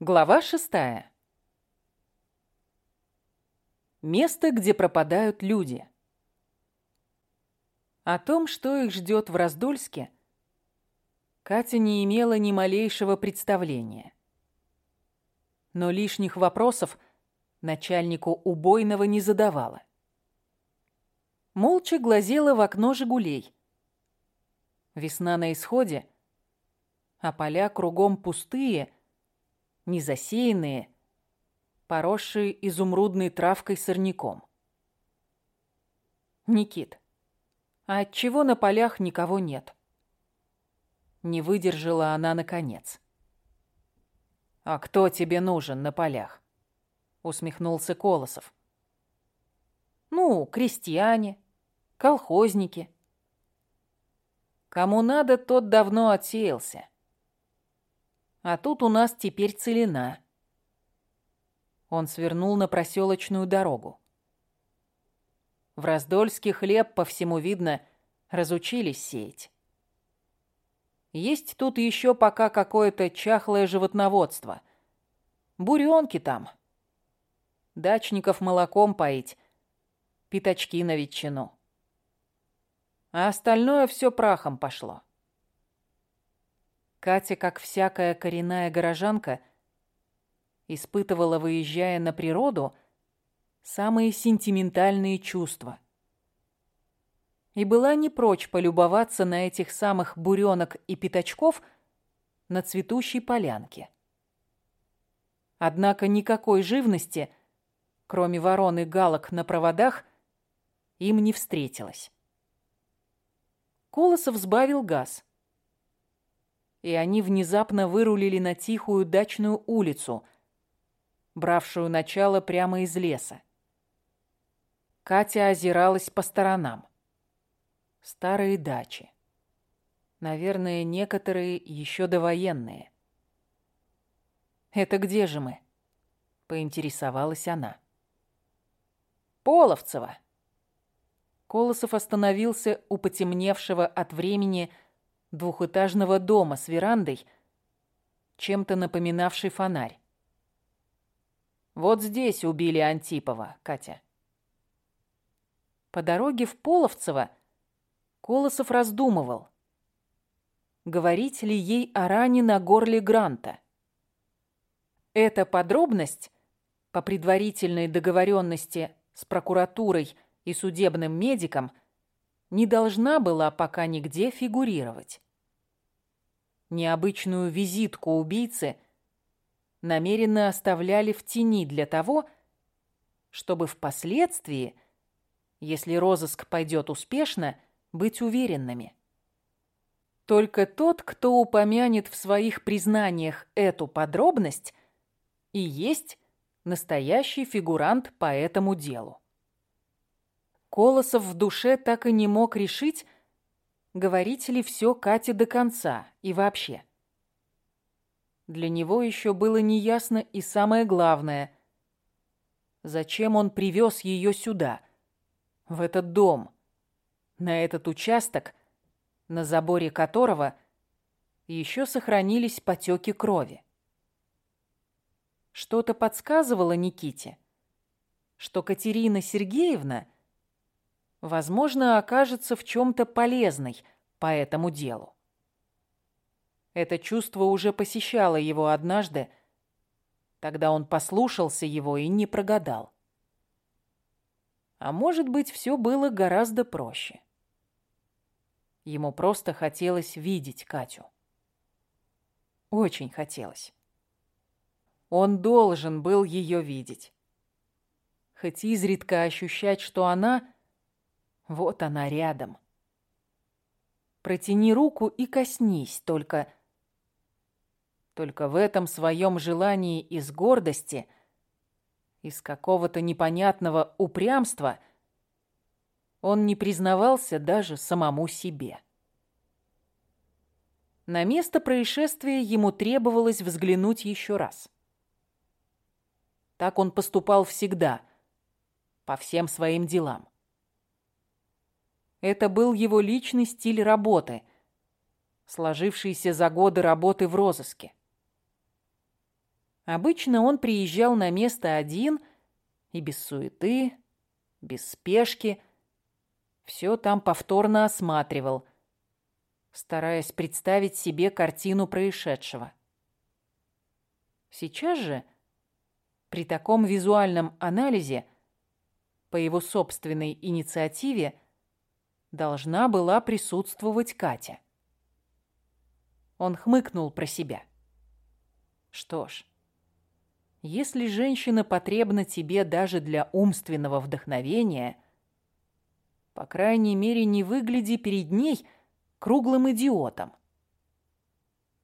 Глава шестая. Место, где пропадают люди. О том, что их ждет в Раздольске, Катя не имела ни малейшего представления. Но лишних вопросов начальнику убойного не задавала. Молча глазела в окно «Жигулей». Весна на исходе, а поля кругом пустые – незасеянные, поросшие изумрудной травкой сорняком. Никит, а отчего на полях никого нет? Не выдержала она наконец. «А кто тебе нужен на полях?» Усмехнулся Колосов. «Ну, крестьяне, колхозники. Кому надо, тот давно отсеялся. А тут у нас теперь целина. Он свернул на проселочную дорогу. В Раздольске хлеб, по всему видно, разучились сеять. Есть тут еще пока какое-то чахлое животноводство. Буренки там. Дачников молоком поить, пятачки на ветчину. А остальное все прахом пошло. Катя, как всякая коренная горожанка, испытывала, выезжая на природу, самые сентиментальные чувства. И была не прочь полюбоваться на этих самых буренок и пятачков на цветущей полянке. Однако никакой живности, кроме ворон и галок на проводах, им не встретилось. Колосов сбавил газ и они внезапно вырулили на тихую дачную улицу, бравшую начало прямо из леса. Катя озиралась по сторонам. Старые дачи. Наверное, некоторые еще довоенные. «Это где же мы?» — поинтересовалась она. «Половцево». Колосов остановился у потемневшего от времени двухэтажного дома с верандой, чем-то напоминавший фонарь. Вот здесь убили Антипова, Катя. По дороге в Половцево Колосов раздумывал, говорить ли ей о ране на горле Гранта. Эта подробность, по предварительной договоренности с прокуратурой и судебным медиком – не должна была пока нигде фигурировать. Необычную визитку убийцы намеренно оставляли в тени для того, чтобы впоследствии, если розыск пойдет успешно, быть уверенными. Только тот, кто упомянет в своих признаниях эту подробность, и есть настоящий фигурант по этому делу. Колосов в душе так и не мог решить, говорить ли все Кате до конца и вообще. Для него еще было неясно и самое главное, зачем он привез ее сюда, в этот дом, на этот участок, на заборе которого еще сохранились потеки крови. Что-то подсказывало Никите, что Катерина Сергеевна – возможно, окажется в чем-то полезной по этому делу. Это чувство уже посещало его однажды, тогда он послушался его и не прогадал. А может быть, все было гораздо проще. Ему просто хотелось видеть Катю. Очень хотелось. Он должен был ее видеть. Хоть изредка ощущать, что она вот она рядом. Протяни руку и коснись, только... Только в этом своем желании из гордости, из какого-то непонятного упрямства он не признавался даже самому себе. На место происшествия ему требовалось взглянуть еще раз. Так он поступал всегда, по всем своим делам. Это был его личный стиль работы, сложившийся за годы работы в розыске. Обычно он приезжал на место один и без суеты, без спешки. Все там повторно осматривал, стараясь представить себе картину происшедшего. Сейчас же, при таком визуальном анализе, по его собственной инициативе, должна была присутствовать Катя. Он хмыкнул про себя. Что ж, если женщина потребна тебе даже для умственного вдохновения, по крайней мере, не выгляди перед ней круглым идиотом.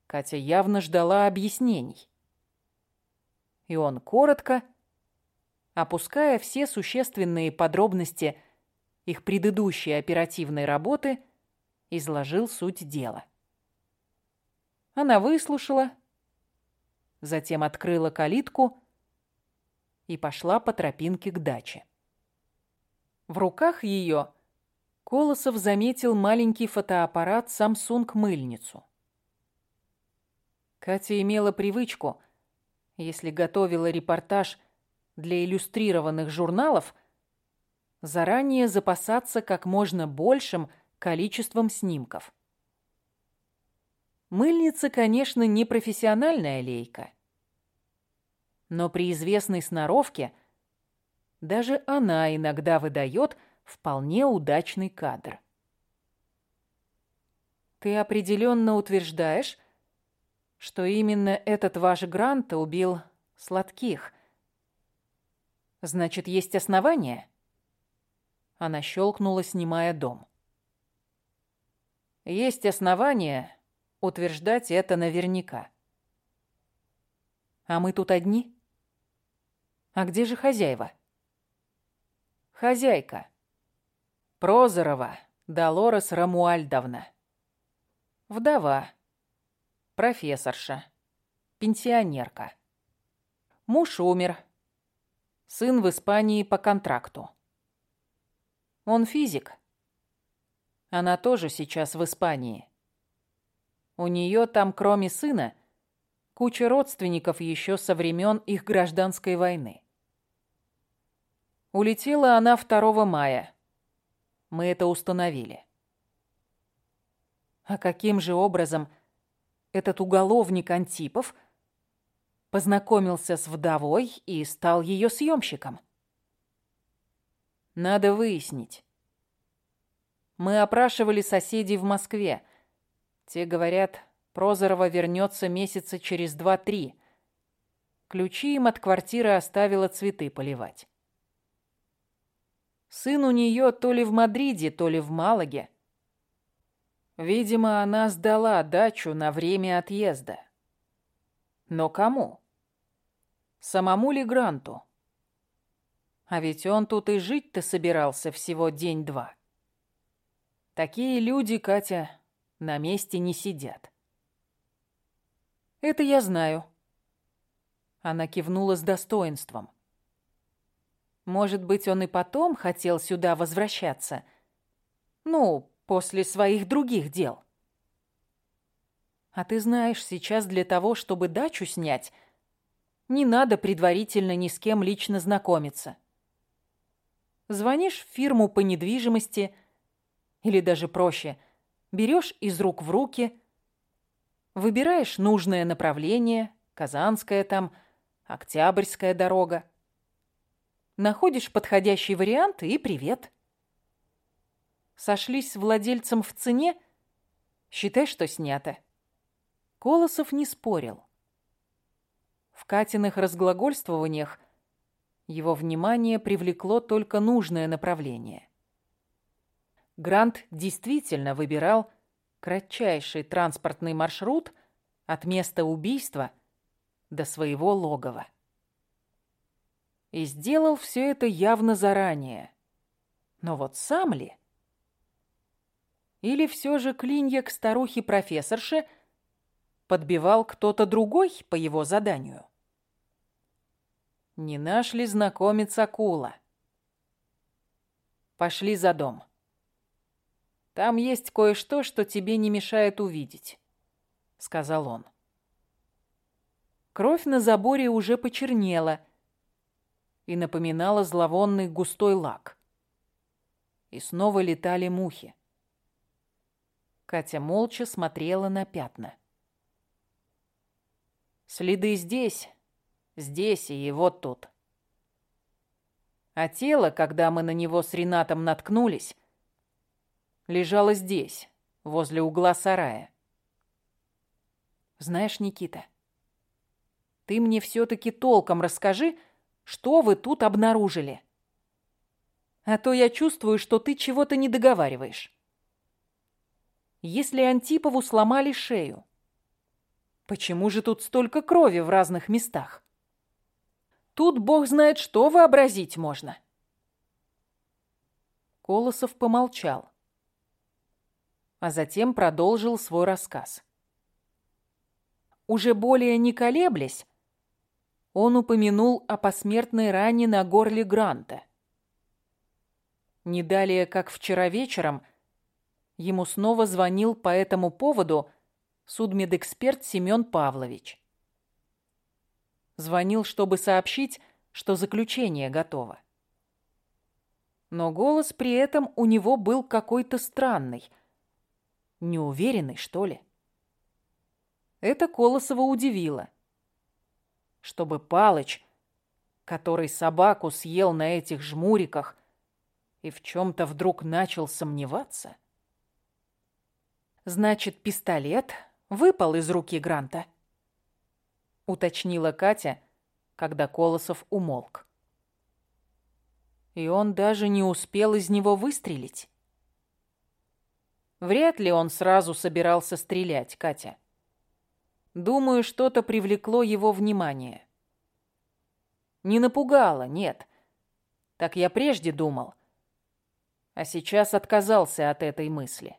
Катя явно ждала объяснений. И он коротко, опуская все существенные подробности их предыдущей оперативной работы, изложил суть дела. Она выслушала, затем открыла калитку и пошла по тропинке к даче. В руках ее Колосов заметил маленький фотоаппарат Samsung-мыльницу. Катя имела привычку, если готовила репортаж для иллюстрированных журналов, заранее запасаться как можно большим количеством снимков. Мыльница, конечно, не профессиональная лейка. Но при известной сноровке даже она иногда выдает вполне удачный кадр. Ты определенно утверждаешь, что именно этот ваш Грант убил Сладких. Значит, есть основания? Она щелкнула, снимая дом. Есть основания, утверждать это наверняка. А мы тут одни? А где же хозяева? Хозяйка. Прозорова Долорес Рамуальдовна. Вдова. Профессорша. Пенсионерка. Муж умер. Сын в Испании по контракту. Он физик. Она тоже сейчас в Испании. У нее там, кроме сына, куча родственников еще со времен их гражданской войны. Улетела она 2 мая. Мы это установили. А каким же образом этот уголовник Антипов познакомился с вдовой и стал ее съемщиком? Надо выяснить. Мы опрашивали соседей в Москве – те говорят, Прозорова вернется месяца через два-три. Ключи им от квартиры оставила цветы поливать. Сын у нее то ли в Мадриде, то ли в Малаге. Видимо, она сдала дачу на время отъезда. Но кому? Самому ли Гранту? А ведь он тут и жить-то собирался всего день-два. Такие люди, Катя, на месте не сидят. Это я знаю. Она кивнула с достоинством. Может быть, он и потом хотел сюда возвращаться. Ну, после своих других дел. А ты знаешь, сейчас для того, чтобы дачу снять, не надо предварительно ни с кем лично знакомиться. Звонишь в фирму по недвижимости или даже проще – берешь из рук в руки, выбираешь нужное направление, Казанская там, Октябрьская дорога. Находишь подходящий вариант и привет. Сошлись с владельцем в цене, считай, что снято. Колосов не спорил. В Катиных разглагольствованиях его внимание привлекло только нужное направление. Грант действительно выбирал кратчайший транспортный маршрут от места убийства до своего логова. И сделал все это явно заранее. Но вот сам ли? Или все же клинья к старухе-профессорше подбивал кто-то другой по его заданию? Не наш ли знакомец Акула? Пошли за дом. Там есть кое-что, что тебе не мешает увидеть», — сказал он. Кровь на заборе уже почернела и напоминала зловонный густой лак. И снова летали мухи. Катя молча смотрела на пятна. Следы здесь, здесь и вот тут. А тело, когда мы на него с Ренатом наткнулись, лежало здесь, возле угла сарая. Знаешь, Никита, ты мне все-таки толком расскажи, что вы тут обнаружили. А то я чувствую, что ты чего-то не договариваешь. Если Антипову сломали шею, почему же тут столько крови в разных местах? Тут бог знает, что вообразить можно. Колосов помолчал, а затем продолжил свой рассказ. Уже более не колеблясь, он упомянул о посмертной ране на горле Гранта. Не далее, как вчера вечером, ему снова звонил по этому поводу судмедэксперт Семен Павлович. Звонил, чтобы сообщить, что заключение готово. Но голос при этом у него был какой-то странный, неуверенный, что ли. Это Колосова удивило чтобы Палыч, который собаку съел на этих жмуриках и в чем-то вдруг начал сомневаться? Значит, пистолет выпал из руки Гранта, уточнила Катя, когда Колосов умолк. И он даже не успел из него выстрелить. Вряд ли он сразу собирался стрелять, Катя. Думаю, что-то привлекло его внимание. Не напугало, нет. Так я прежде думал. А сейчас отказался от этой мысли.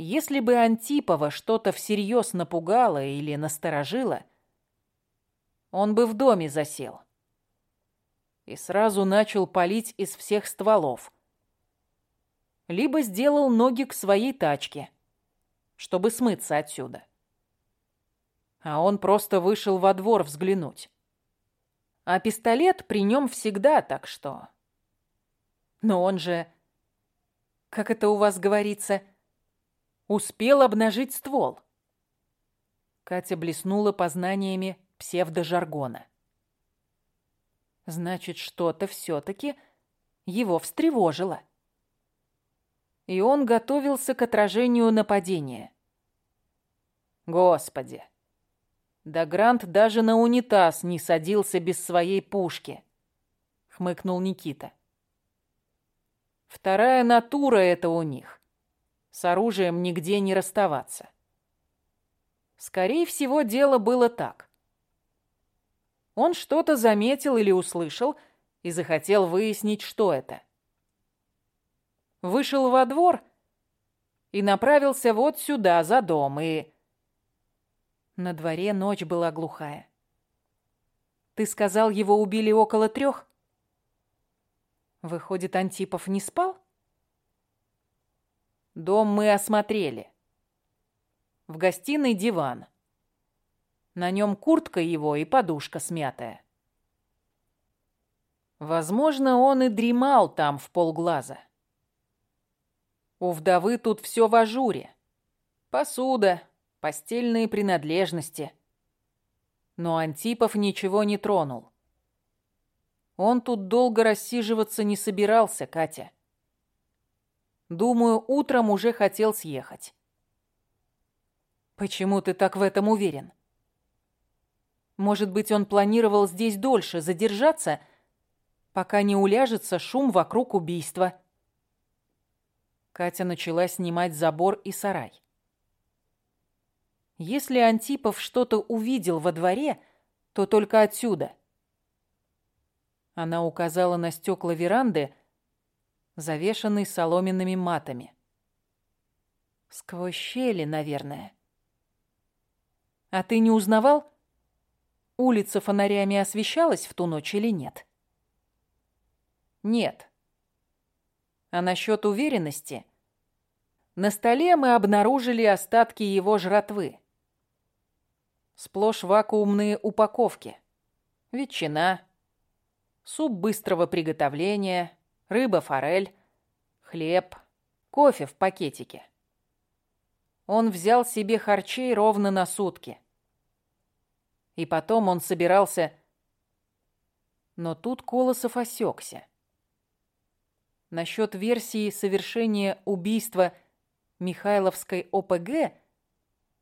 Если бы Антипова что-то всерьез напугало или насторожило, он бы в доме засел. И сразу начал палить из всех стволов. Либо сделал ноги к своей тачке, чтобы смыться отсюда а он просто вышел во двор взглянуть. А пистолет при нем всегда, так что... Но он же, как это у вас говорится, успел обнажить ствол. Катя блеснула познаниями псевдожаргона. Значит, что-то все-таки его встревожило. И он готовился к отражению нападения. Господи! Да Грант даже на унитаз не садился без своей пушки, хмыкнул Никита. Вторая натура это у них. С оружием нигде не расставаться. Скорее всего, дело было так. Он что-то заметил или услышал и захотел выяснить, что это. Вышел во двор и направился вот сюда, за дом, и на дворе ночь была глухая. Ты сказал, его убили около трех? Выходит, Антипов не спал? Дом мы осмотрели. В гостиной диван. На нем куртка его и подушка смятая. Возможно, он и дремал там в полглаза. У вдовы тут все в ажуре. Посуда, постельные принадлежности. Но Антипов ничего не тронул. Он тут долго рассиживаться не собирался, Катя. Думаю, утром уже хотел съехать. Почему ты так в этом уверен? Может быть, он планировал здесь дольше задержаться, пока не уляжется шум вокруг убийства. Катя начала снимать забор и сарай. Если Антипов что-то увидел во дворе, то только отсюда. Она указала на стекла веранды, завешанной соломенными матами. Сквозь щели, наверное. А ты не узнавал, улица фонарями освещалась в ту ночь или нет? Нет. А насчет уверенности? На столе мы обнаружили остатки его жратвы. Сплошь вакуумные упаковки. Ветчина, суп быстрого приготовления, рыба-форель, хлеб, кофе в пакетике. Он взял себе харчей ровно на сутки. И потом он собирался... Но тут Колосов осекся. Насчет версии совершения убийства Михайловской ОПГ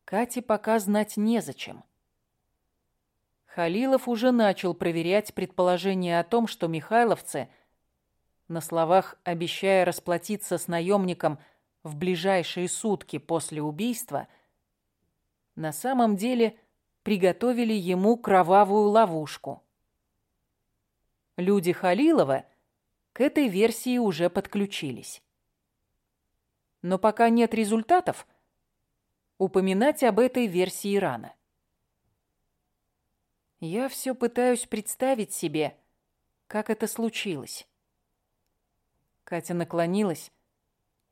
Кате пока знать незачем. Халилов уже начал проверять предположение о том, что михайловцы, на словах обещая расплатиться с наемником в ближайшие сутки после убийства, на самом деле приготовили ему кровавую ловушку. Люди Халилова к этой версии уже подключились. Но пока нет результатов, упоминать об этой версии рано. Я все пытаюсь представить себе, как это случилось. Катя наклонилась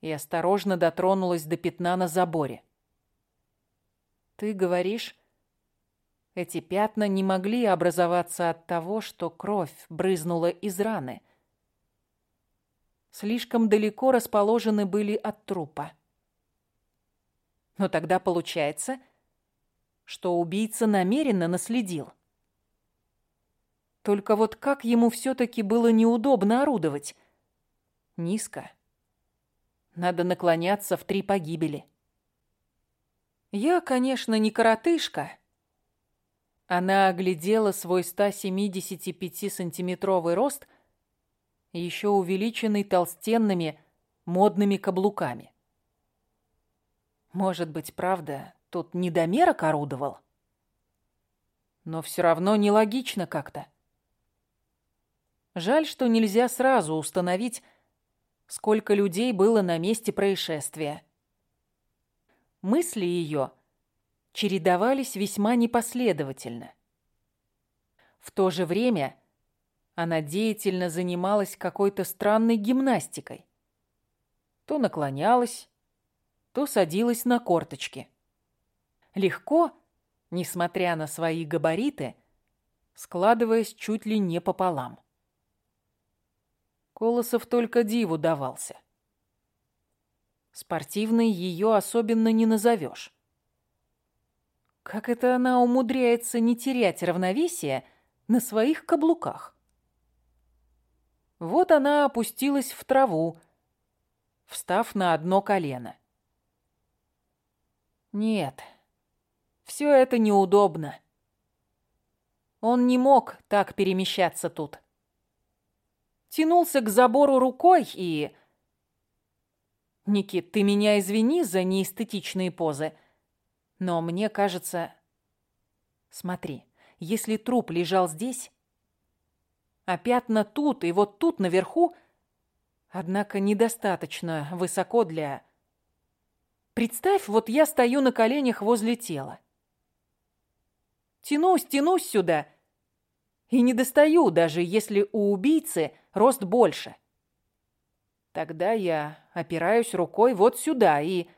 и осторожно дотронулась до пятна на заборе. Ты говоришь, эти пятна не могли образоваться от того, что кровь брызнула из раны. Слишком далеко расположены были от трупа. Но тогда получается, что убийца намеренно наследил. Только вот как ему все-таки было неудобно орудовать? Низко. Надо наклоняться в три погибели. Я, конечно, не коротышка. Она оглядела свой 175-сантиметровый рост, еще увеличенный толстенными модными каблуками. Может быть, правда, тут недомерок орудовал? Но все равно нелогично как-то. Жаль, что нельзя сразу установить, сколько людей было на месте происшествия. Мысли ее чередовались весьма непоследовательно. В то же время она деятельно занималась какой-то странной гимнастикой. То наклонялась, то садилась на корточки. Легко, несмотря на свои габариты, складываясь чуть ли не пополам. Колосов только диву давался. Спортивной ее особенно не назовешь. Как это она умудряется не терять равновесие на своих каблуках? Вот она опустилась в траву, встав на одно колено. Нет, все это неудобно. Он не мог так перемещаться тут тянулся к забору рукой и... Никит, ты меня извини за неэстетичные позы, но мне кажется... Смотри, если труп лежал здесь, а пятна тут и вот тут наверху, однако недостаточно высоко для... Представь, вот я стою на коленях возле тела. Тянусь, тянусь сюда и не достаю, даже если у убийцы рост больше. Тогда я опираюсь рукой вот сюда и...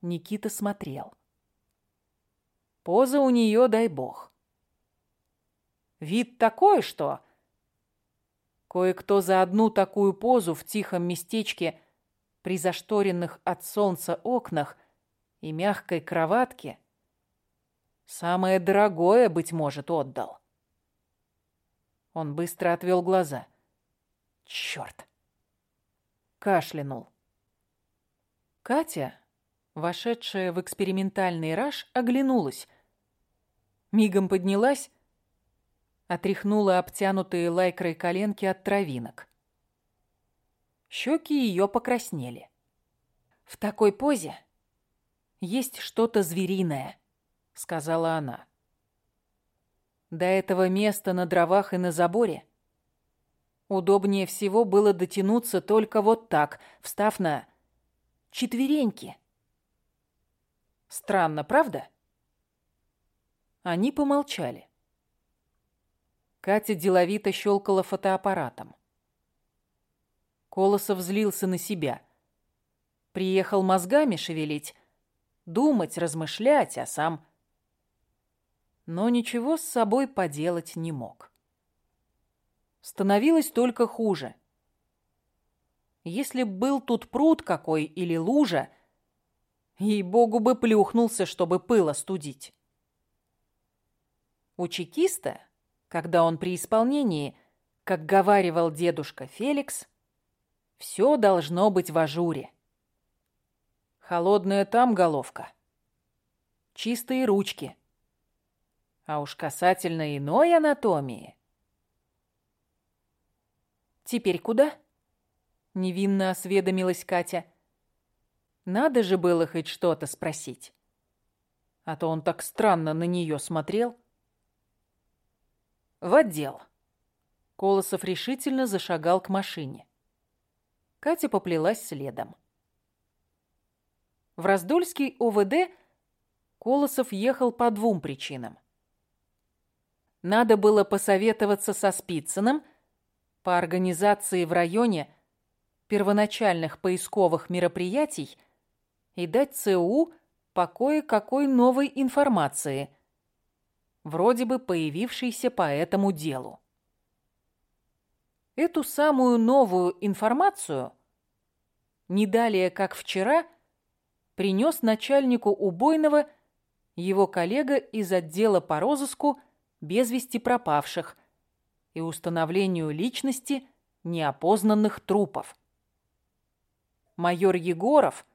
Никита смотрел. Поза у нее, дай бог. Вид такой, что... Кое-кто за одну такую позу в тихом местечке при зашторенных от солнца окнах и мягкой кроватке самое дорогое, быть может, отдал. Он быстро отвел глаза. Черт! Кашлянул. Катя, вошедшая в экспериментальный раж, оглянулась. Мигом поднялась, отряхнула обтянутые лайкрой коленки от травинок. Щеки ее покраснели. «В такой позе есть что-то звериное», — сказала она. До этого места на дровах и на заборе удобнее всего было дотянуться только вот так, встав на четвереньки. Странно, правда? Они помолчали. Катя деловито щелкала фотоаппаратом. Колосов злился на себя. Приехал мозгами шевелить, думать, размышлять, а сам но ничего с собой поделать не мог. Становилось только хуже. Если б был тут пруд какой или лужа, ей-богу бы плюхнулся, чтобы пыло студить. У чекиста, когда он при исполнении, как говаривал дедушка Феликс, все должно быть в ажуре. Холодная там головка, чистые ручки. А уж касательно иной анатомии. Теперь куда? Невинно осведомилась Катя. Надо же было хоть что-то спросить. А то он так странно на нее смотрел. В отдел. Колосов решительно зашагал к машине. Катя поплелась следом. В Раздольский ОВД Колосов ехал по двум причинам. Надо было посоветоваться со Спицыным по организации в районе первоначальных поисковых мероприятий и дать ЦУ по кое-какой новой информации, вроде бы появившейся по этому делу. Эту самую новую информацию не далее, как вчера, принес начальнику убойного его коллега из отдела по розыску без вести пропавших и установлению личности неопознанных трупов майор Егоров,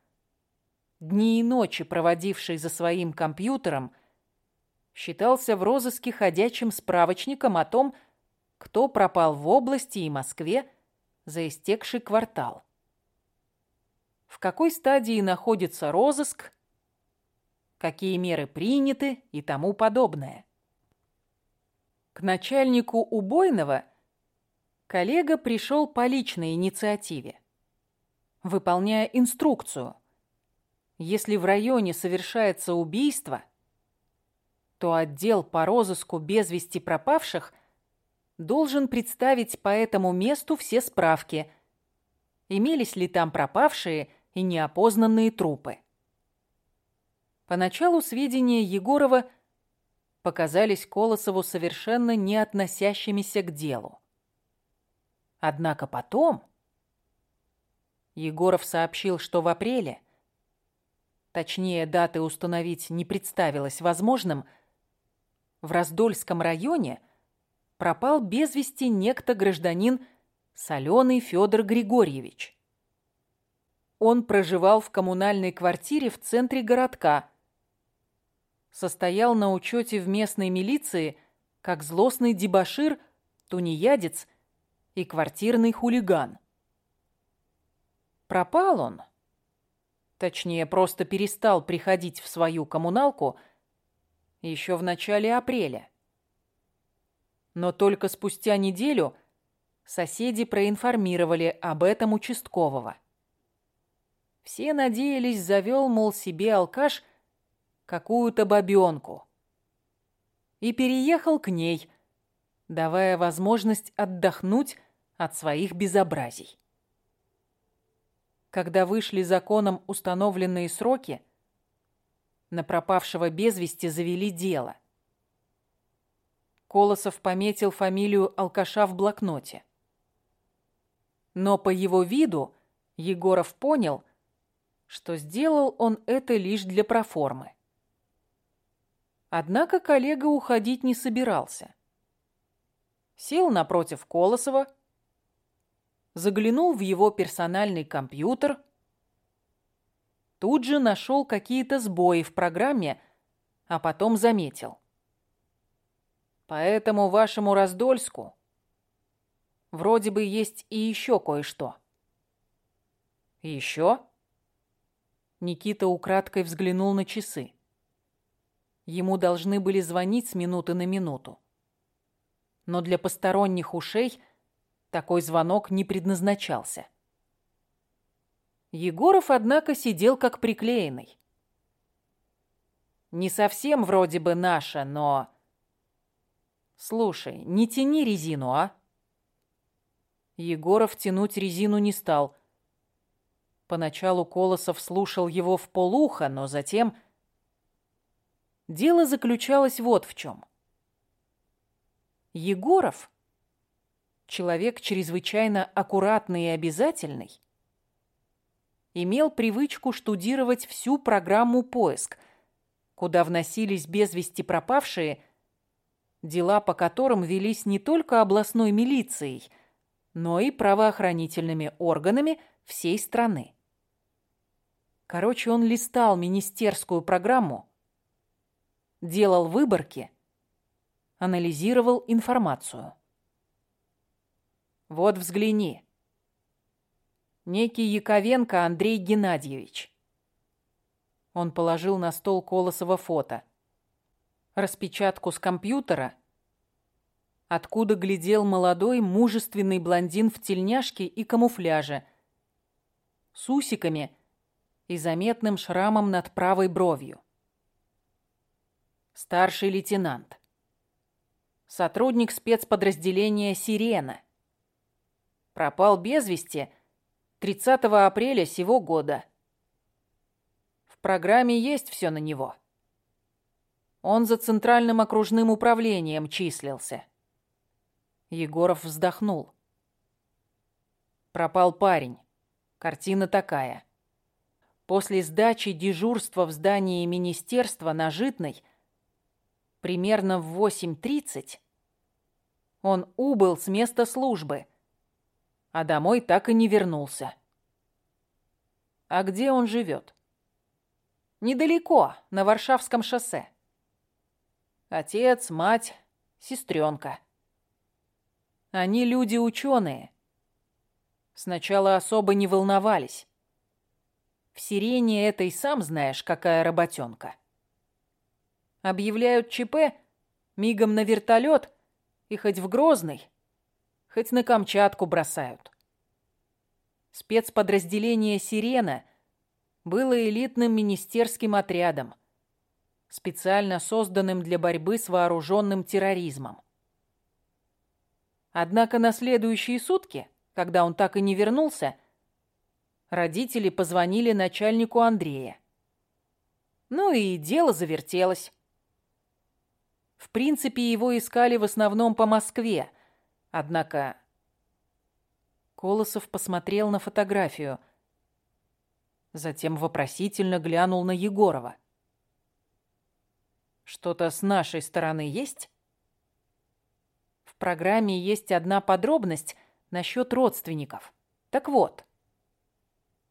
дни и ночи проводивший за своим компьютером, считался в розыске ходячим справочником о том, кто пропал в области и Москве за истекший квартал. В какой стадии находится розыск, какие меры приняты и тому подобное. К начальнику убойного коллега пришел по личной инициативе выполняя инструкцию. Если в районе совершается убийство, то отдел по розыску без вести пропавших должен представить по этому месту все справки, имелись ли там пропавшие и неопознанные трупы. Поначалу сведения Егорова показались Колосову совершенно не относящимися к делу. Однако потом Егоров сообщил, что в апреле, точнее даты установить не представилось возможным, в Раздольском районе пропал без вести некто гражданин Соленый Федор Григорьевич. Он проживал в коммунальной квартире в центре городка, состоял на учете в местной милиции как злостный дебошир, тунеядец и квартирный хулиган. Пропал он. Точнее, просто перестал приходить в свою коммуналку еще в начале апреля. Но только спустя неделю соседи проинформировали об этом участкового. Все надеялись, завел, мол, себе алкаш какую-то бабёнку. И переехал к ней, давая возможность отдохнуть от своих безобразий. Когда вышли законом установленные сроки, на пропавшего без вести завели дело. Колосов пометил фамилию алкаша в блокноте. Но по его виду Егоров понял, что сделал он это лишь для проформы. Однако коллега уходить не собирался. Сел напротив Колосова, заглянул в его персональный компьютер, тут же нашел какие-то сбои в программе, а потом заметил. Поэтому вашему Раздольску вроде бы есть и еще кое-что. Еще? Никита украдкой взглянул на часы. Ему должны были звонить с минуты на минуту. Но для посторонних ушей – такой звонок не предназначался. Егоров, однако, сидел как приклеенный. Не совсем вроде бы наша, но... Слушай, не тяни резину, а? Егоров тянуть резину не стал. Поначалу Колосов слушал его в полухо, но затем... Дело заключалось вот в чем. Егоров, человек чрезвычайно аккуратный и обязательный, имел привычку штудировать всю программу «Поиск», куда вносились без вести пропавшие, дела по которым велись не только областной милицией, но и правоохранительными органами всей страны. Короче, он листал министерскую программу, делал выборки, анализировал информацию. Вот взгляни. Некий Яковенко Андрей Геннадьевич. Он положил на стол Колосова фото. Распечатку с компьютера, откуда глядел молодой, мужественный блондин в тельняшке и камуфляже, с усиками и заметным шрамом над правой бровью. Старший лейтенант. Сотрудник спецподразделения «Сирена». Пропал без вести 30 апреля сего года. В программе есть все на него. Он за центральным окружным управлением числился. Егоров вздохнул. Пропал парень. Картина такая. После сдачи дежурства в здании министерства на Житной примерно в 8.30 он убыл с места службы, а домой так и не вернулся. А где он живет? Недалеко, на Варшавском шоссе. Отец, мать, сестренка. Они люди ученые. Сначала особо не волновались. В сирене этой сам знаешь, какая работенка. Объявляют ЧП, мигом на вертолет и хоть в Грозный, хоть на Камчатку бросают. Спецподразделение «Сирена» было элитным министерским отрядом, специально созданным для борьбы с вооруженным терроризмом. Однако на следующие сутки, когда он так и не вернулся, родители позвонили начальнику Андрея. Ну и дело завертелось. В принципе, его искали в основном по Москве, однако... Колосов посмотрел на фотографию, затем вопросительно глянул на Егорова. «Что-то с нашей стороны есть?» В программе есть одна подробность насчет родственников. Так вот,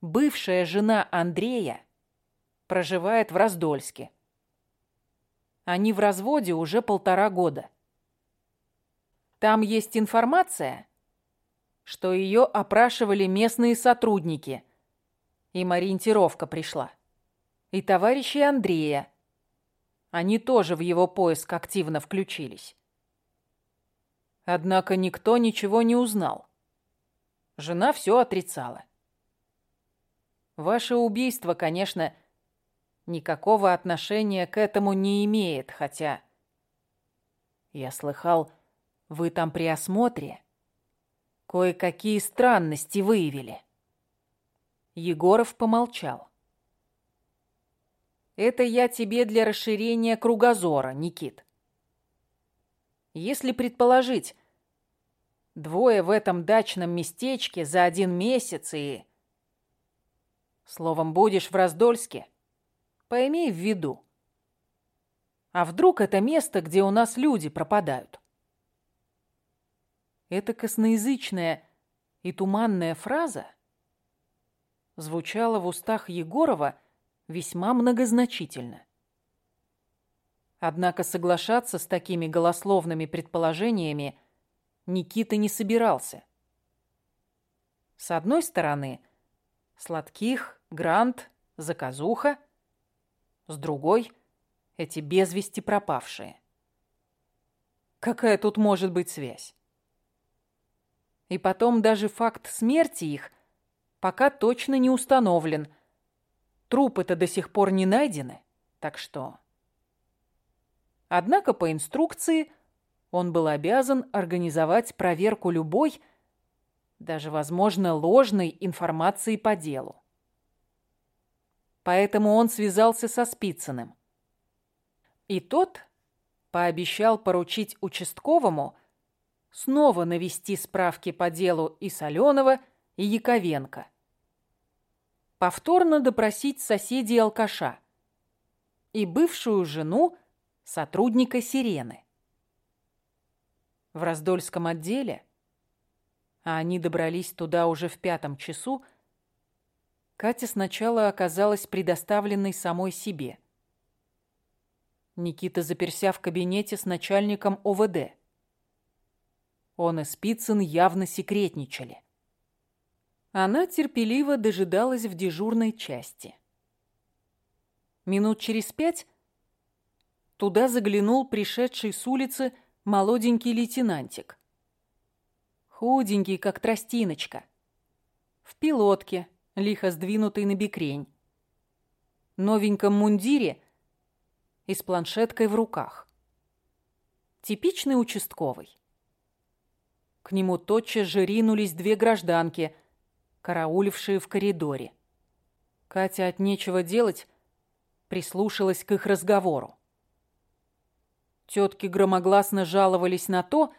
бывшая жена Андрея проживает в Раздольске. Они в разводе уже полтора года. Там есть информация, что ее опрашивали местные сотрудники. Им ориентировка пришла. И товарищи Андрея. Они тоже в его поиск активно включились. Однако никто ничего не узнал. Жена все отрицала. Ваше убийство, конечно, никакого отношения к этому не имеет, хотя... Я слыхал, вы там при осмотре кое-какие странности выявили. Егоров помолчал. Это я тебе для расширения кругозора, Никит. Если предположить, двое в этом дачном местечке за один месяц и... Словом, будешь в Раздольске, Поимей в виду. А вдруг это место, где у нас люди пропадают? Эта косноязычная и туманная фраза звучала в устах Егорова весьма многозначительно. Однако соглашаться с такими голословными предположениями Никита не собирался. С одной стороны, Сладких, Грант, Заказуха — с другой — эти без вести пропавшие. Какая тут может быть связь? И потом даже факт смерти их пока точно не установлен. Трупы-то до сих пор не найдены, так что... Однако по инструкции он был обязан организовать проверку любой, даже, возможно, ложной информации по делу поэтому он связался со Спицыным. И тот пообещал поручить участковому снова навести справки по делу и Соленова, и Яковенко. Повторно допросить соседей алкаша и бывшую жену сотрудника «Сирены». В Раздольском отделе, а они добрались туда уже в пятом часу, Катя сначала оказалась предоставленной самой себе. Никита заперся в кабинете с начальником ОВД. Он и Спицын явно секретничали. Она терпеливо дожидалась в дежурной части. Минут через пять туда заглянул пришедший с улицы молоденький лейтенантик. Худенький, как тростиночка. В пилотке, лихо сдвинутый на бекрень. Новеньком мундире и с планшеткой в руках. Типичный участковый. К нему тотчас же ринулись две гражданки, караулившие в коридоре. Катя от нечего делать прислушалась к их разговору. Тетки громогласно жаловались на то,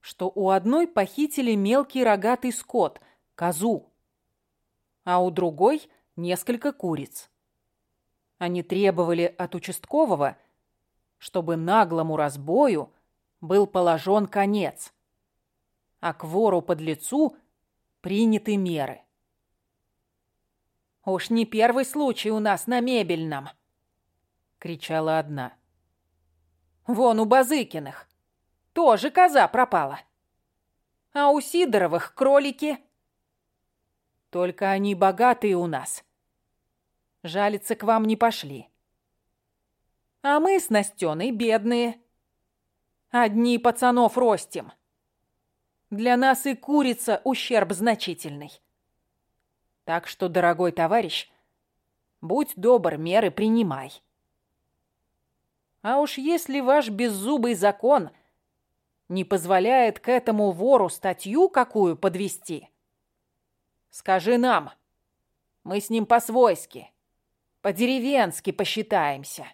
что у одной похитили мелкий рогатый скот, козу, а у другой несколько куриц. Они требовали от участкового, чтобы наглому разбою был положен конец, а к вору под лицу приняты меры. «Уж не первый случай у нас на мебельном!» — кричала одна. «Вон у Базыкиных тоже коза пропала. А у Сидоровых кролики. Только они богатые у нас. Жалиться к вам не пошли. А мы с Настеной бедные. Одни пацанов ростим. Для нас и курица ущерб значительный. Так что, дорогой товарищ, будь добр, меры принимай. А уж если ваш беззубый закон не позволяет к этому вору статью какую подвести, скажи нам, мы с ним по-свойски, по-деревенски посчитаемся.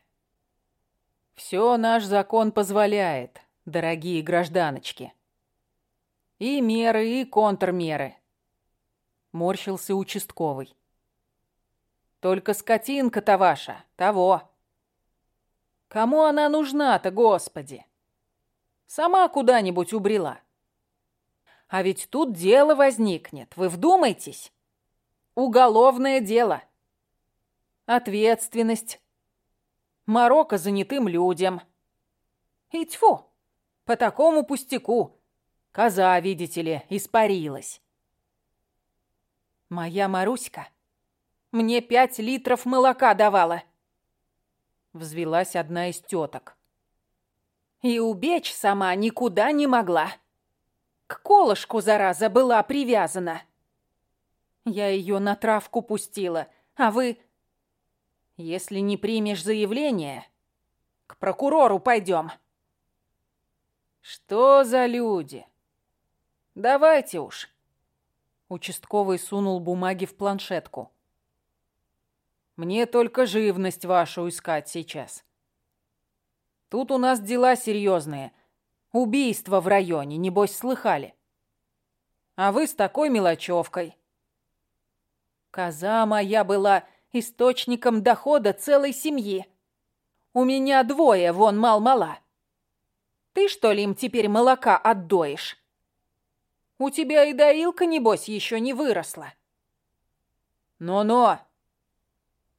Все наш закон позволяет, дорогие гражданочки. И меры, и контрмеры морщился участковый. Только скотинка-то ваша, того. Кому она нужна-то, господи? Сама куда-нибудь убрела. А ведь тут дело возникнет, вы вдумайтесь. Уголовное дело. Ответственность. Морока занятым людям. И тьфу, по такому пустяку. Коза, видите ли, испарилась. Моя Маруська мне пять литров молока давала. Взвелась одна из теток. И убечь сама никуда не могла. К колышку, зараза, была привязана. Я ее на травку пустила, а вы... Если не примешь заявление, к прокурору пойдем. Что за люди? Давайте уж. Участковый сунул бумаги в планшетку. «Мне только живность вашу искать сейчас. Тут у нас дела серьезные. Убийство в районе, небось, слыхали. А вы с такой мелочевкой». Коза моя была источником дохода целой семьи. У меня двое, вон мал-мала. Ты, что ли, им теперь молока отдоишь? У тебя и доилка, небось, еще не выросла. Но-но!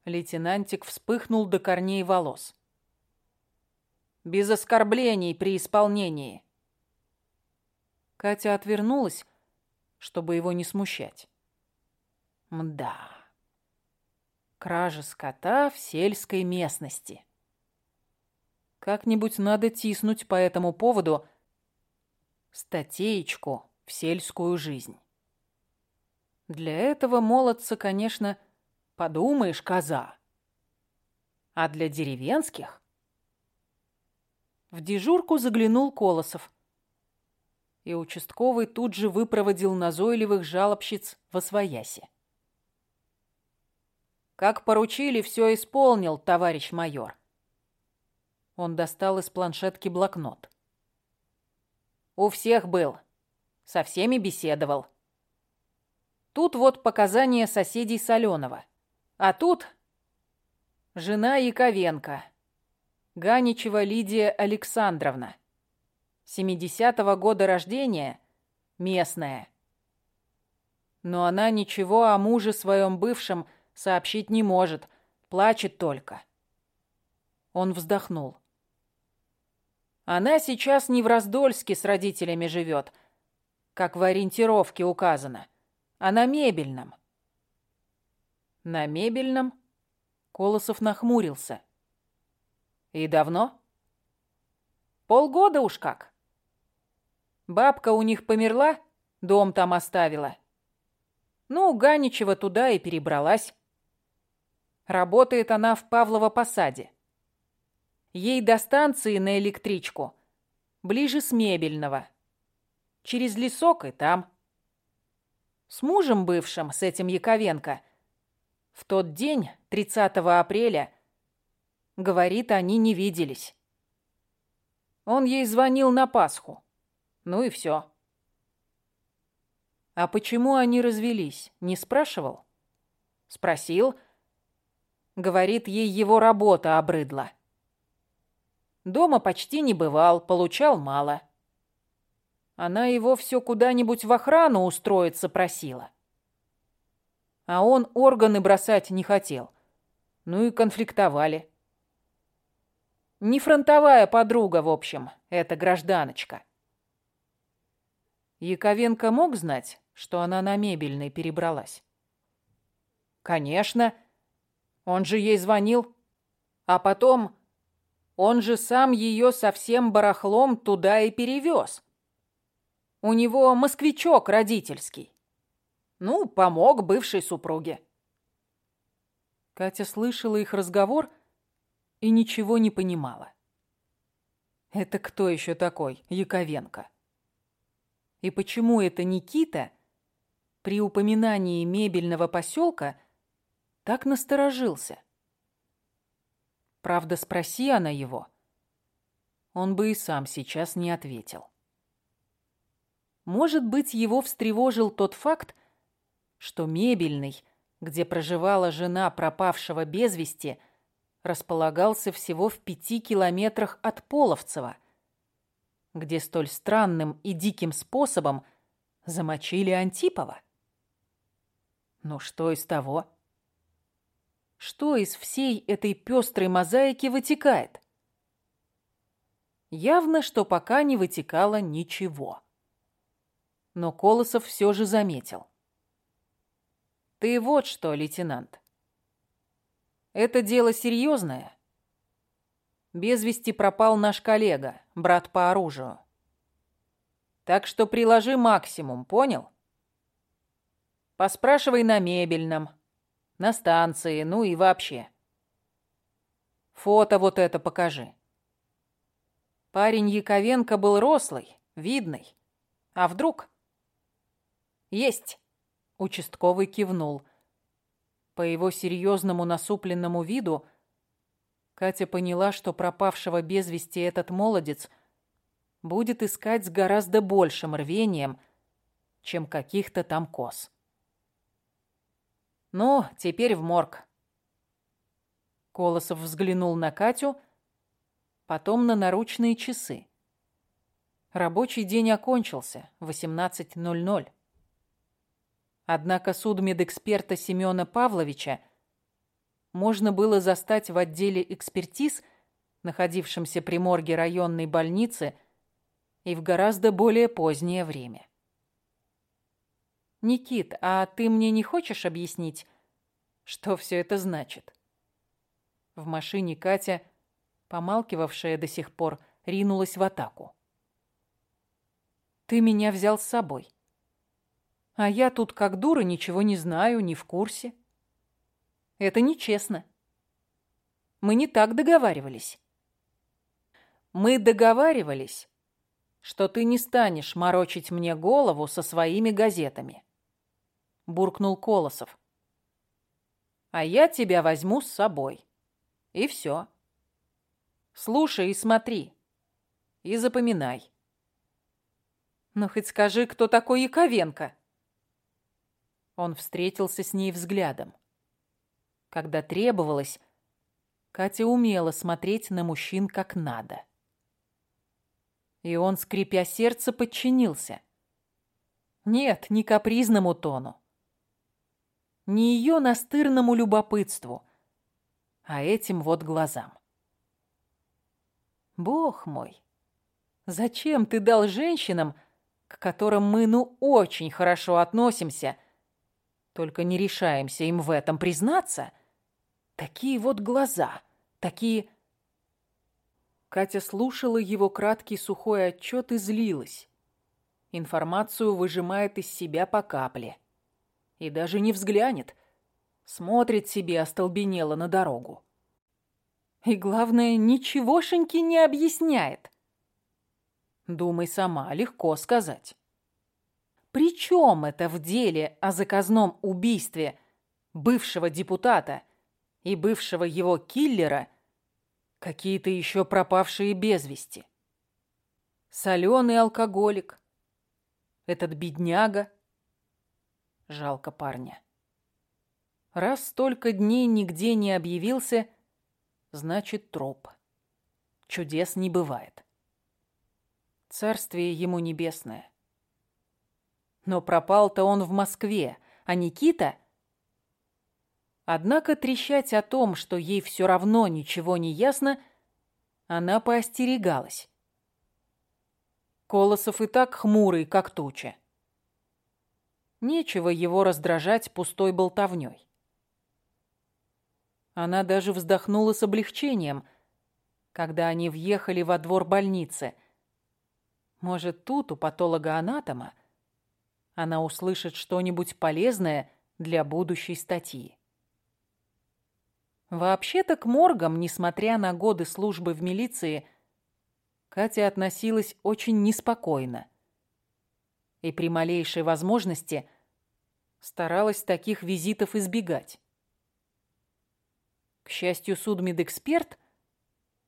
Лейтенантик вспыхнул до корней волос. Без оскорблений при исполнении. Катя отвернулась, чтобы его не смущать. Мда. Кража скота в сельской местности. Как-нибудь надо тиснуть по этому поводу статейку в сельскую жизнь. Для этого молодца, конечно, подумаешь, коза. А для деревенских? В дежурку заглянул Колосов. И участковый тут же выпроводил назойливых жалобщиц во свояси. Как поручили, все исполнил, товарищ майор. Он достал из планшетки блокнот. У всех был. Со всеми беседовал. Тут вот показания соседей Соленова. А тут жена Яковенко. Ганичева Лидия Александровна. 70-го года рождения, местная. Но она ничего о муже своем бывшем сообщить не может, плачет только. Он вздохнул. Она сейчас не в Раздольске с родителями живет, как в ориентировке указано, а на мебельном. На мебельном? Колосов нахмурился. И давно? Полгода уж как. Бабка у них померла, дом там оставила. Ну, Ганичева туда и перебралась. Работает она в Павлово посаде. Ей до станции на электричку. Ближе с Мебельного. Через лесок и там. С мужем бывшим, с этим Яковенко. В тот день, 30 апреля, говорит, они не виделись. Он ей звонил на Пасху. Ну и все. А почему они развелись, не спрашивал? Спросил. Говорит, ей его работа обрыдла. Дома почти не бывал, получал мало. Она его все куда-нибудь в охрану устроиться просила. А он органы бросать не хотел. Ну и конфликтовали. Не фронтовая подруга, в общем, эта гражданочка. Яковенко мог знать, что она на мебельной перебралась? Конечно. Он же ей звонил. А потом он же сам ее со всем барахлом туда и перевез. У него москвичок родительский. Ну, помог бывшей супруге. Катя слышала их разговор и ничего не понимала. Это кто еще такой, Яковенко? И почему это Никита при упоминании мебельного поселка так насторожился? Правда, спроси она его, он бы и сам сейчас не ответил. Может быть, его встревожил тот факт, что мебельный, где проживала жена пропавшего без вести, располагался всего в пяти километрах от Половцева – где столь странным и диким способом замочили Антипова? Ну что из того? Что из всей этой пестрой мозаики вытекает? Явно, что пока не вытекало ничего. Но Колосов все же заметил. «Ты вот что, лейтенант. Это дело серьезное, без вести пропал наш коллега, брат по оружию. Так что приложи максимум, понял? Поспрашивай на мебельном, на станции, ну и вообще. Фото вот это покажи. Парень Яковенко был рослый, видный. А вдруг? Есть. Участковый кивнул. По его серьезному насупленному виду Катя поняла, что пропавшего без вести этот молодец будет искать с гораздо большим рвением, чем каких-то там коз. «Ну, теперь в морг». Колосов взглянул на Катю, потом на наручные часы. Рабочий день окончился, 18.00. Однако судмедэксперта Семёна Павловича можно было застать в отделе экспертиз, находившемся при морге районной больницы, и в гораздо более позднее время. «Никит, а ты мне не хочешь объяснить, что все это значит?» В машине Катя, помалкивавшая до сих пор, ринулась в атаку. «Ты меня взял с собой. А я тут как дура ничего не знаю, не в курсе. Это нечестно. Мы не так договаривались. Мы договаривались, что ты не станешь морочить мне голову со своими газетами. Буркнул Колосов. А я тебя возьму с собой. И все. Слушай и смотри. И запоминай. Ну хоть скажи, кто такой Яковенко? Он встретился с ней взглядом. Когда требовалось, Катя умела смотреть на мужчин как надо. И он, скрипя сердце, подчинился. Нет, не капризному тону. Не ее настырному любопытству, а этим вот глазам. Бог мой, зачем ты дал женщинам, к которым мы ну очень хорошо относимся, только не решаемся им в этом признаться, такие вот глаза, такие... Катя слушала его краткий сухой отчет и злилась. Информацию выжимает из себя по капле. И даже не взглянет. Смотрит себе остолбенело на дорогу. И главное, ничегошеньки не объясняет. Думай сама, легко сказать. При чем это в деле о заказном убийстве бывшего депутата и бывшего его киллера какие-то еще пропавшие без вести? Соленый алкоголик, этот бедняга. Жалко парня. Раз столько дней нигде не объявился, значит троп. Чудес не бывает. Царствие ему небесное. Но пропал-то он в Москве, а Никита... Однако трещать о том, что ей все равно ничего не ясно, она поостерегалась. Колосов и так хмурый, как туча. Нечего его раздражать пустой болтовней. Она даже вздохнула с облегчением, когда они въехали во двор больницы. Может, тут у патолога-анатома она услышит что-нибудь полезное для будущей статьи. Вообще-то к моргам, несмотря на годы службы в милиции, Катя относилась очень неспокойно. И при малейшей возможности старалась таких визитов избегать. К счастью, судмедэксперт,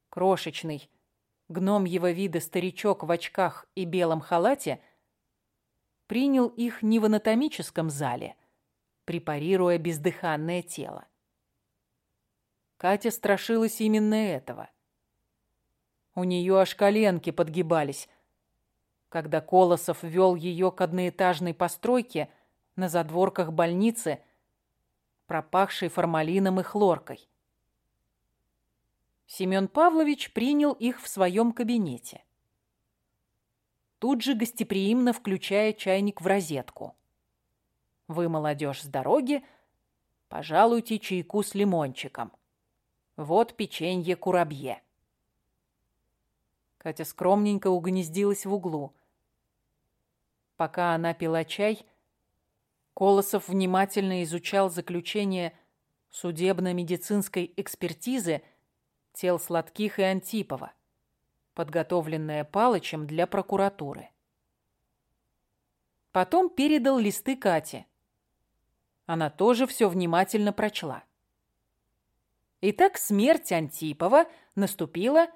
крошечный, гномьего вида старичок в очках и белом халате, принял их не в анатомическом зале, препарируя бездыханное тело. Катя страшилась именно этого – у нее аж коленки подгибались, когда Колосов вел ее к одноэтажной постройке на задворках больницы, пропахшей формалином и хлоркой. Семен Павлович принял их в своем кабинете. Тут же гостеприимно включая чайник в розетку. «Вы, молодежь, с дороги, пожалуйте чайку с лимончиком. Вот печенье курабье». Катя скромненько угнездилась в углу. Пока она пила чай, Колосов внимательно изучал заключение судебно-медицинской экспертизы тел Сладких и Антипова, подготовленное Палычем для прокуратуры. Потом передал листы Кате. Она тоже все внимательно прочла. Итак, смерть Антипова наступила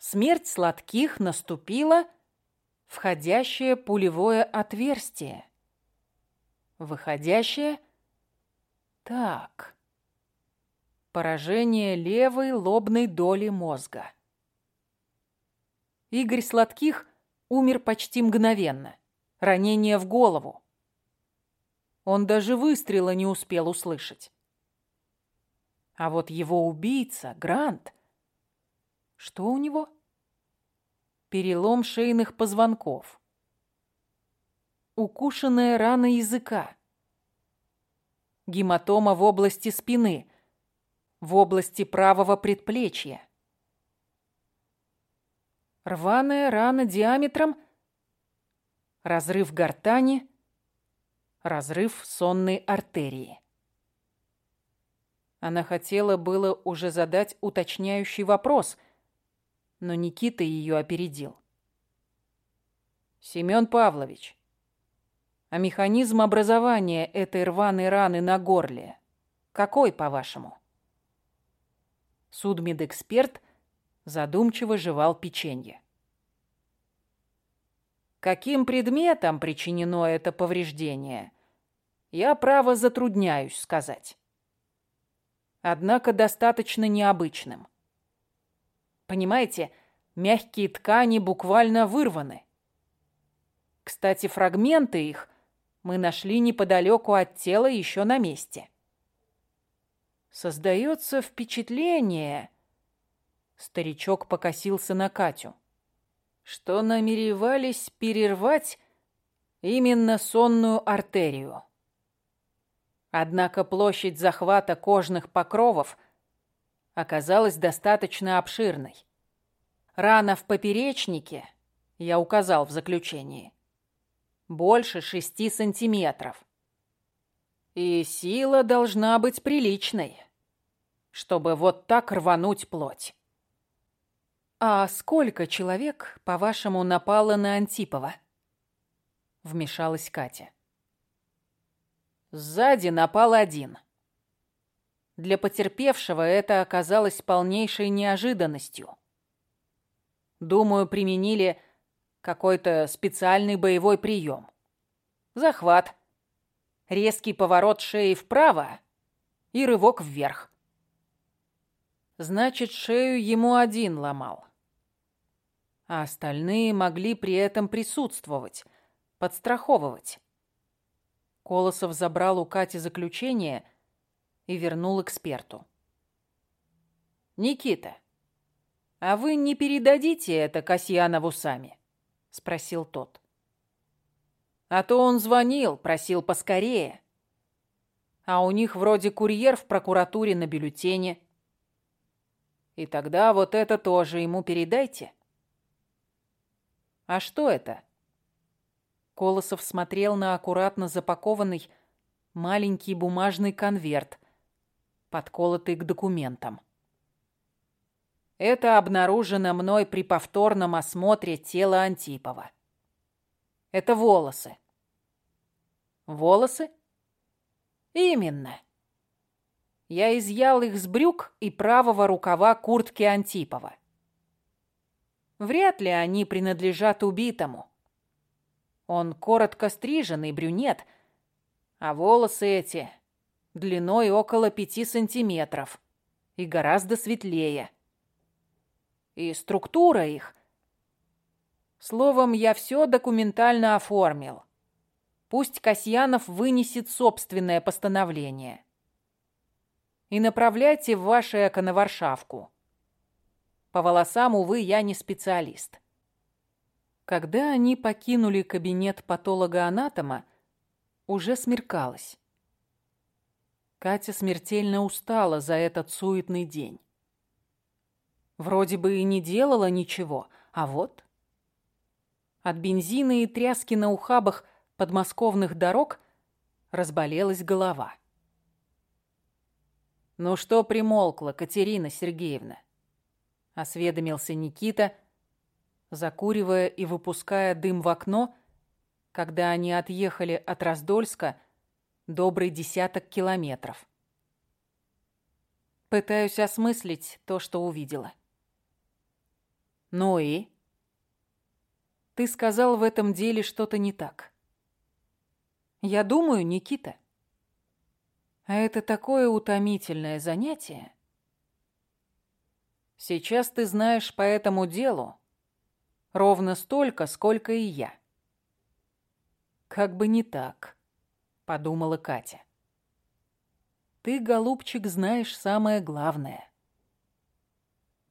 Смерть сладких наступила входящее пулевое отверстие. Выходящее... Так. Поражение левой лобной доли мозга. Игорь Сладких умер почти мгновенно. Ранение в голову. Он даже выстрела не успел услышать. А вот его убийца, Грант, что у него? Перелом шейных позвонков. Укушенная рана языка. Гематома в области спины, в области правого предплечья. Рваная рана диаметром, разрыв гортани, разрыв сонной артерии. Она хотела было уже задать уточняющий вопрос – но Никита ее опередил. «Семен Павлович, а механизм образования этой рваной раны на горле какой, по-вашему?» Судмедэксперт задумчиво жевал печенье. Каким предметом причинено это повреждение, я, право, затрудняюсь сказать. Однако достаточно необычным. Понимаете, мягкие ткани буквально вырваны. Кстати, фрагменты их мы нашли неподалеку от тела еще на месте. Создается впечатление... Старичок покосился на Катю. Что намеревались перервать именно сонную артерию. Однако площадь захвата кожных покровов оказалась достаточно обширной. Рана в поперечнике, я указал в заключении, больше шести сантиметров. И сила должна быть приличной, чтобы вот так рвануть плоть. «А сколько человек, по-вашему, напало на Антипова?» Вмешалась Катя. Сзади напал один. Для потерпевшего это оказалось полнейшей неожиданностью. Думаю, применили какой-то специальный боевой прием. Захват, резкий поворот шеи вправо и рывок вверх. Значит, шею ему один ломал. А остальные могли при этом присутствовать, подстраховывать. Колосов забрал у Кати заключение и вернул эксперту. «Никита, а вы не передадите это Касьянову сами?» — спросил тот. «А то он звонил, просил поскорее. А у них вроде курьер в прокуратуре на бюллетене. И тогда вот это тоже ему передайте». «А что это?» Колосов смотрел на аккуратно запакованный маленький бумажный конверт, подколотый к документам. Это обнаружено мной при повторном осмотре тела Антипова. Это волосы. Волосы? Именно. Я изъял их с брюк и правого рукава куртки Антипова. Вряд ли они принадлежат убитому. Он коротко стриженный брюнет, а волосы эти длиной около пяти сантиметров и гораздо светлее. И структура их... Словом, я все документально оформил. Пусть Касьянов вынесет собственное постановление. И направляйте в ваше эко Варшавку. По волосам, увы, я не специалист. Когда они покинули кабинет патолога-анатома, уже смеркалось. Катя смертельно устала за этот суетный день. Вроде бы и не делала ничего, а вот... От бензина и тряски на ухабах подмосковных дорог разболелась голова. «Ну что примолкла, Катерина Сергеевна?» — осведомился Никита, закуривая и выпуская дым в окно, когда они отъехали от Раздольска добрый десяток километров. Пытаюсь осмыслить то, что увидела. Ну и? Ты сказал в этом деле что-то не так. Я думаю, Никита. А это такое утомительное занятие. Сейчас ты знаешь по этому делу, Ровно столько, сколько и я. Как бы не так, подумала Катя. Ты, голубчик, знаешь самое главное.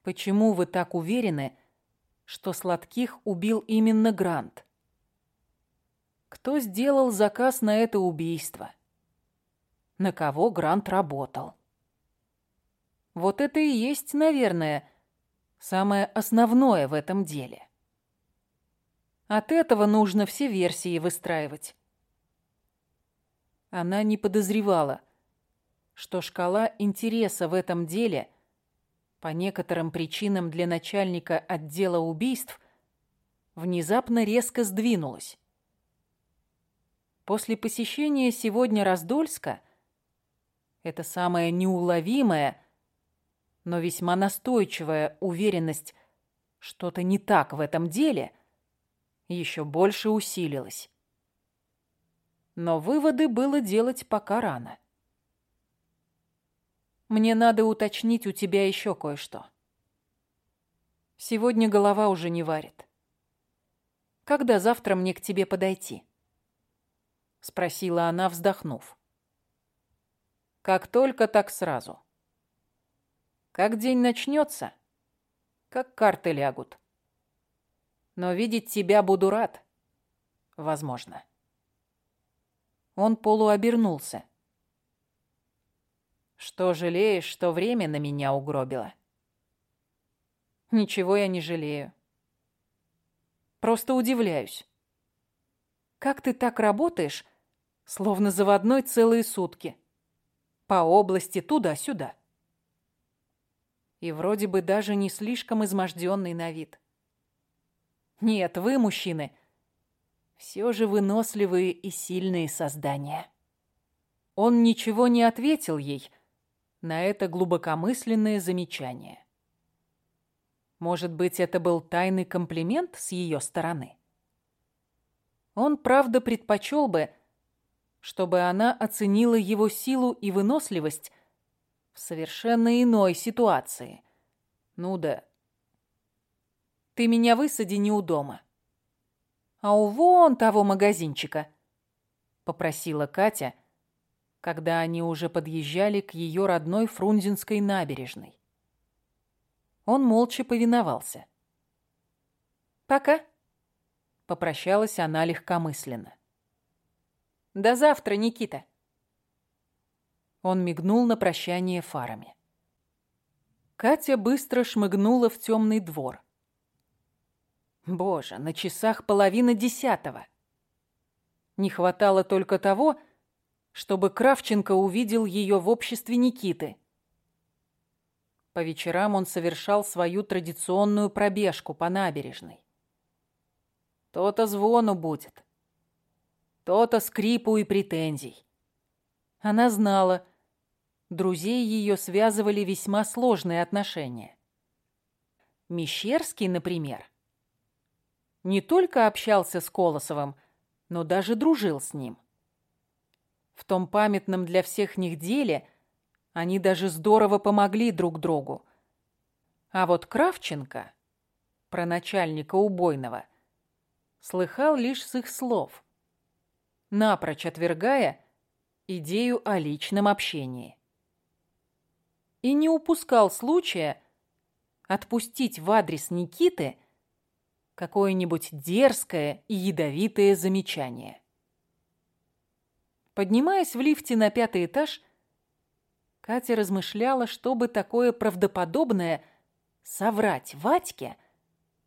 Почему вы так уверены, что Сладких убил именно Грант? Кто сделал заказ на это убийство? На кого Грант работал? Вот это и есть, наверное, самое основное в этом деле. От этого нужно все версии выстраивать. Она не подозревала, что шкала интереса в этом деле по некоторым причинам для начальника отдела убийств внезапно резко сдвинулась. После посещения сегодня Раздольска это самое неуловимое, но весьма настойчивая уверенность, что-то не так в этом деле, еще больше усилилась. Но выводы было делать пока рано. Мне надо уточнить у тебя еще кое-что. Сегодня голова уже не варит. Когда завтра мне к тебе подойти? Спросила она, вздохнув. Как только, так сразу. Как день начнется, как карты лягут. Но видеть тебя буду рад. Возможно. Он полуобернулся. Что жалеешь, что время на меня угробило? Ничего я не жалею. Просто удивляюсь. Как ты так работаешь, словно заводной целые сутки? По области туда-сюда. И вроде бы даже не слишком изможденный на вид. Нет, вы, мужчины, все же выносливые и сильные создания. Он ничего не ответил ей на это глубокомысленное замечание. Может быть, это был тайный комплимент с ее стороны? Он, правда, предпочел бы, чтобы она оценила его силу и выносливость совершенно иной ситуации. Ну да. Ты меня высади не у дома, а у вон того магазинчика, попросила Катя, когда они уже подъезжали к ее родной Фрунзенской набережной. Он молча повиновался. «Пока», — попрощалась она легкомысленно. «До завтра, Никита». Он мигнул на прощание фарами. Катя быстро шмыгнула в темный двор. Боже, на часах половина десятого. Не хватало только того, чтобы Кравченко увидел ее в обществе Никиты. По вечерам он совершал свою традиционную пробежку по набережной. То-то звону будет, то-то скрипу и претензий. Она знала, друзей ее связывали весьма сложные отношения. Мещерский, например, не только общался с Колосовым, но даже дружил с ним. В том памятном для всех них деле они даже здорово помогли друг другу. А вот Кравченко, про начальника убойного, слыхал лишь с их слов, напрочь отвергая идею о личном общении. И не упускал случая отпустить в адрес Никиты какое-нибудь дерзкое и ядовитое замечание. Поднимаясь в лифте на пятый этаж, Катя размышляла, чтобы такое правдоподобное соврать Ватьке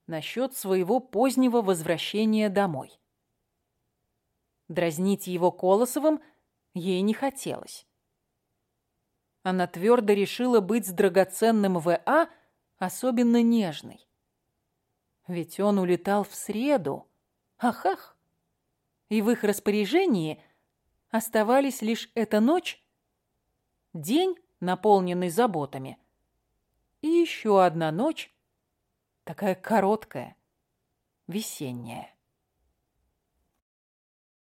насчет своего позднего возвращения домой. Дразнить его Колосовым ей не хотелось. Она твердо решила быть с драгоценным В.А. особенно нежной. Ведь он улетал в среду. Ах-ах! И в их распоряжении – Оставались лишь эта ночь, день, наполненный заботами, и еще одна ночь, такая короткая, весенняя.